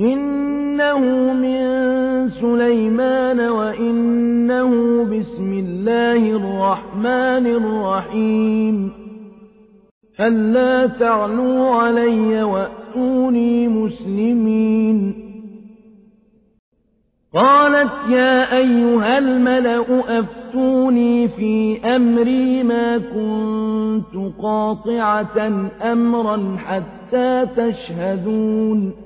إنه من سليمان وإنه بسم الله الرحمن الرحيم. ألا تعلوا علي وأتوني مسلمين؟ قالت يا أيها الملأ أفتوني في أمري ما كنت قاطعة أمرا حتى تشهدون.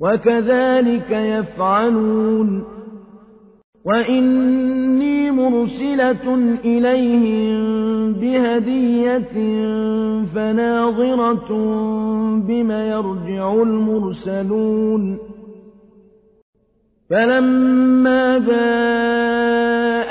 وكذلك يفعلون. وإني مرسلة إليهم بهدية فناظرة بم يرجع المرسلون. فلما جاء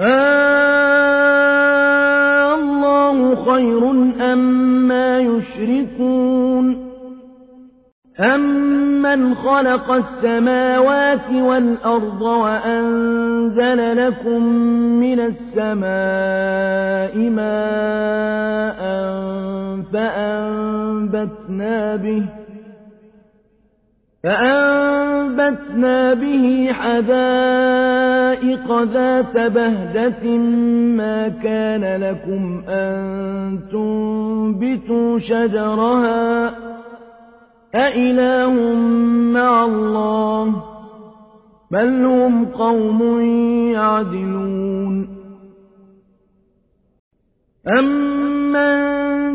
آه الله خير أما يشركون أمن خلق السماوات والأرض وأنزل لكم من السماء ماء فأنبتنا به فأنبتنا به حدائق ذات بهجة ما كان لكم أن تنبتوا شجرها أإله مع الله بل هم قوم يعدلون أمن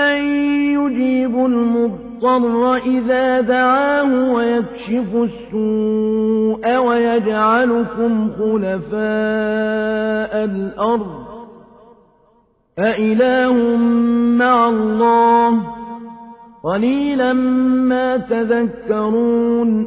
أمن يجيب المضطر إذا دعاه ويكشف السوء ويجعلكم خلفاء الأرض أإله مع الله قليلا ما تذكرون